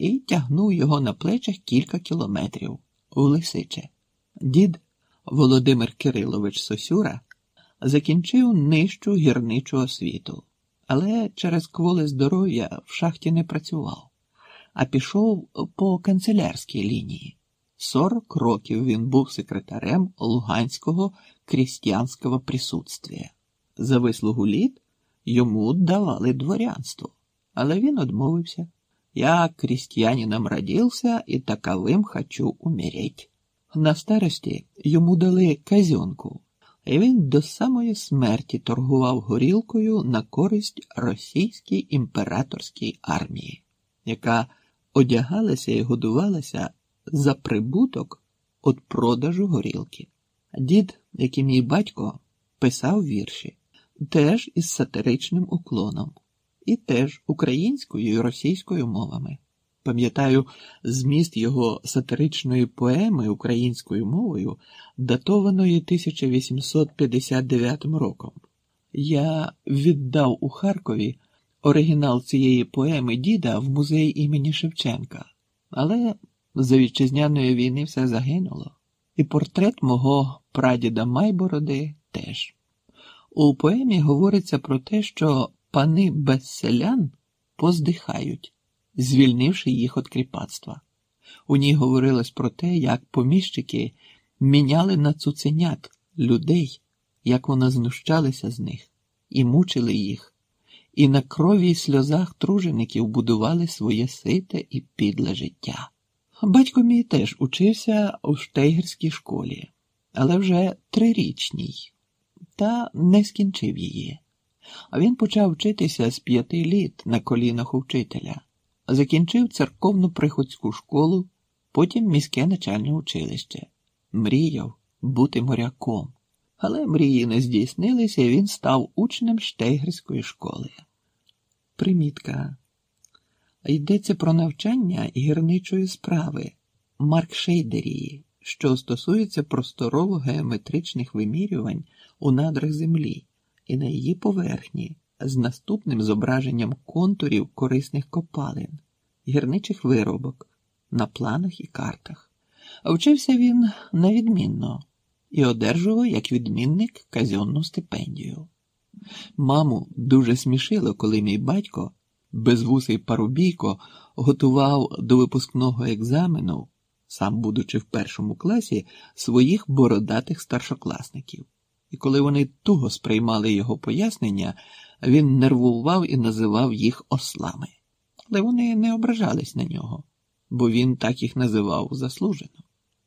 і тягнув його на плечах кілька кілометрів у Лисиче. Дід Володимир Кирилович Сосюра закінчив нижчу гірничу освіту, але через кволи здоров'я в шахті не працював, а пішов по канцелярській лінії. Сорок років він був секретарем Луганського крістіянського присутствия. За вислугу літ йому давали дворянство, але він одмовився. Я крістьянином родився і таковим хочу умереть. На старості йому дали казьонку, і він до самої смерті торгував горілкою на користь російській імператорській армії, яка одягалася і годувалася за прибуток від продажу горілки. Дід, як і мій батько, писав вірші, теж із сатиричним уклоном, і теж українською і російською мовами. Пам'ятаю зміст його сатиричної поеми українською мовою, датованої 1859 роком. Я віддав у Харкові оригінал цієї поеми діда в музей імені Шевченка, але за вітчизняної війни все загинуло, і портрет мого прадіда Майбороди теж. У поемі говориться про те, що пани без селян поздихають, звільнивши їх від кріпацтва. У ній говорилось про те, як поміщики міняли на цуценят людей, як вони знущалися з них, і мучили їх, і на крові й сльозах тружеників будували своє сите і підле життя. Батько мій теж учився у штейгерській школі, але вже трирічній, та не скінчив її. А він почав вчитися з п'яти літ на колінах у вчителя, закінчив церковну приходську школу, потім міське начальне училище. Мріяв бути моряком, але мрії не здійснилися, і він став учнем штейгерської школи. Примітка. Йдеться про навчання гірничої справи маркшейдерії, що стосується просторово-геометричних вимірювань у надрах землі і на її поверхні з наступним зображенням контурів корисних копалин, гірничих виробок на планах і картах. Вчився він невідмінно і одержував як відмінник казенну стипендію. Маму дуже смішило, коли мій батько безвусий парубійко готував до випускного екзамену, сам будучи в першому класі, своїх бородатих старшокласників. І коли вони туго сприймали його пояснення, він нервував і називав їх ослами. Але вони не ображались на нього, бо він так їх називав заслужено.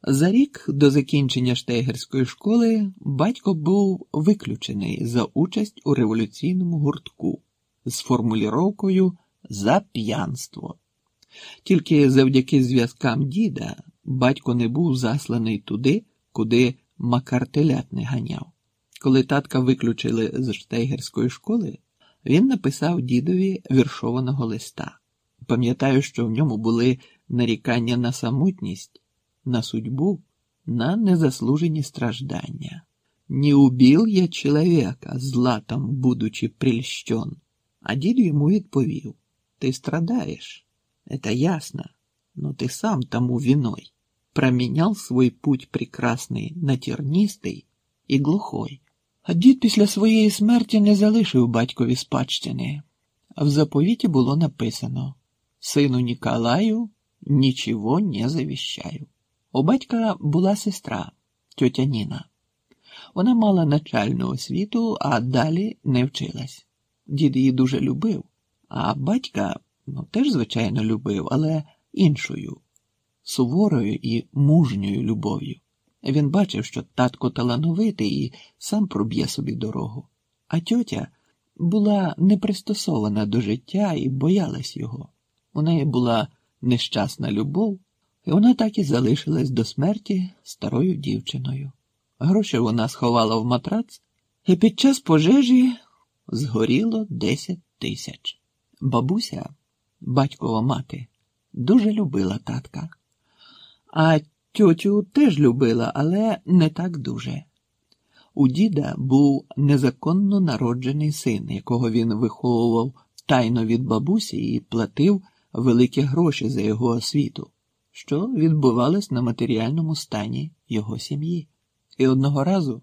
За рік до закінчення штейгерської школи батько був виключений за участь у революційному гуртку з формуліровкою за п'янство. Тільки завдяки зв'язкам діда батько не був засланий туди, куди макартелят не ганяв Коли татка виключили з штейгерської школи, він написав дідові віршованого листа. Пам'ятаю, що в ньому були нарікання на самотність, на судьбу, на незаслужені страждання. Не убил я чоловіка, златом будучи прельщен. А дід йому відповів: Ти страдаєш, это ясно, но ты сам тому виной променял свой путь прекрасный на тернистий і глухой. А дід після своєї смерті не залишив батькові спадщини, а в заповіті було написано Сину Ніколаю нічого не завіщаю. У батька була сестра, тьотя Ніна. Вона мала начальну освіту, а далі не вчилась. Дід її дуже любив, а батька ну, теж, звичайно, любив, але іншою, суворою і мужньою любов'ю. Він бачив, що татко талановитий і сам проб'є собі дорогу, а тьотя була непристосована до життя і боялась його. У неї була нещасна любов, і вона так і залишилась до смерті старою дівчиною. Гроші вона сховала в матрац, і під час пожежі згоріло 10 тисяч. Бабуся, батькова мати, дуже любила татка. А Тьотю теж любила, але не так дуже. У діда був незаконно народжений син, якого він виховував тайно від бабусі і платив великі гроші за його освіту, що відбувалось на матеріальному стані його сім'ї. І одного разу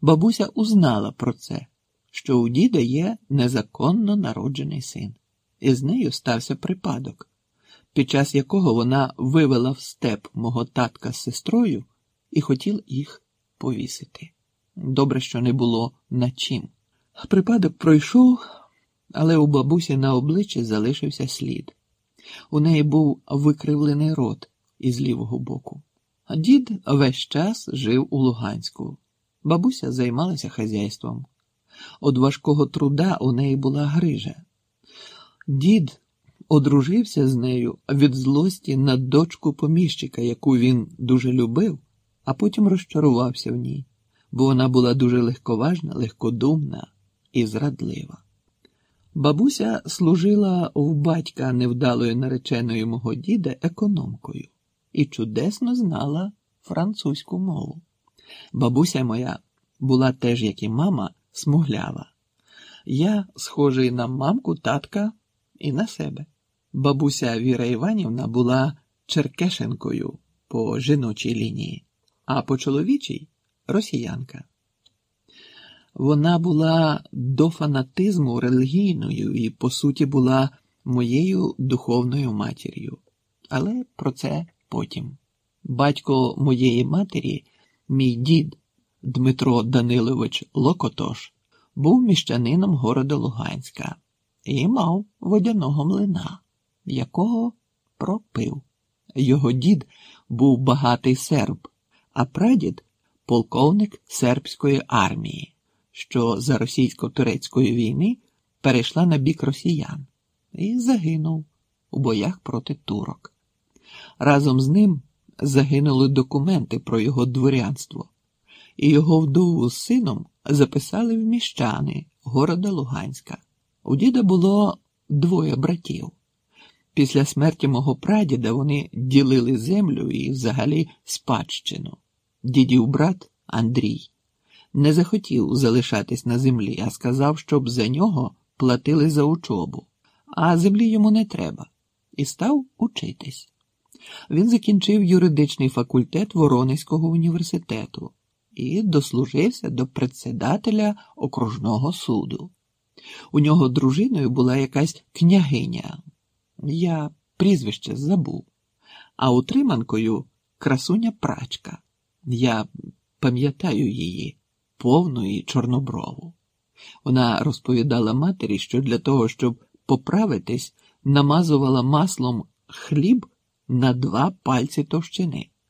бабуся узнала про це, що у діда є незаконно народжений син, і з нею стався припадок, під час якого вона вивела в степ мого татка з сестрою і хотіла їх повісити. Добре, що не було на чим. Припадок пройшов, але у бабусі на обличчі залишився слід. У неї був викривлений рот із лівого боку. Дід весь час жив у Луганську. Бабуся займалася хазяйством. Од важкого труда у неї була грижа. Дід одружився з нею від злості на дочку поміщика, яку він дуже любив, а потім розчарувався в ній, бо вона була дуже легковажна, легкодумна і зрадлива. Бабуся служила в батька невдалою нареченою мого діда економкою і чудесно знала французьку мову. Бабуся моя була теж, як і мама, смуглява. Я схожий на мамку, татка і на себе. Бабуся Віра Іванівна була Черкешенкою по жіночій лінії, а по чоловічій росіянка. Вона була до фанатизму релігійною і, по суті, була моєю духовною матір'ю. Але про це потім. Батько моєї матері, мій дід Дмитро Данилович Локотош, був міщанином города Луганська і мав водяного млина, якого пропив. Його дід був багатий серб, а прадід полковник сербської армії що за російсько-турецької війни перейшла на бік росіян і загинув у боях проти турок. Разом з ним загинули документи про його дворянство, і його вдову з сином записали в міщани города Луганська. У діда було двоє братів. Після смерті мого прадіда вони ділили землю і взагалі спадщину. Дідів брат Андрій не захотів залишатись на землі, а сказав, щоб за нього платили за учобу, а землі йому не треба, і став учитись. Він закінчив юридичний факультет Воронезького університету і дослужився до председателя окружного суду. У нього дружиною була якась княгиня, я прізвище забув, а утриманкою красуня прачка. Я пам'ятаю її повну і чорноброву. Вона розповідала матері, що для того, щоб поправитись, намазувала маслом хліб на два пальці товщини.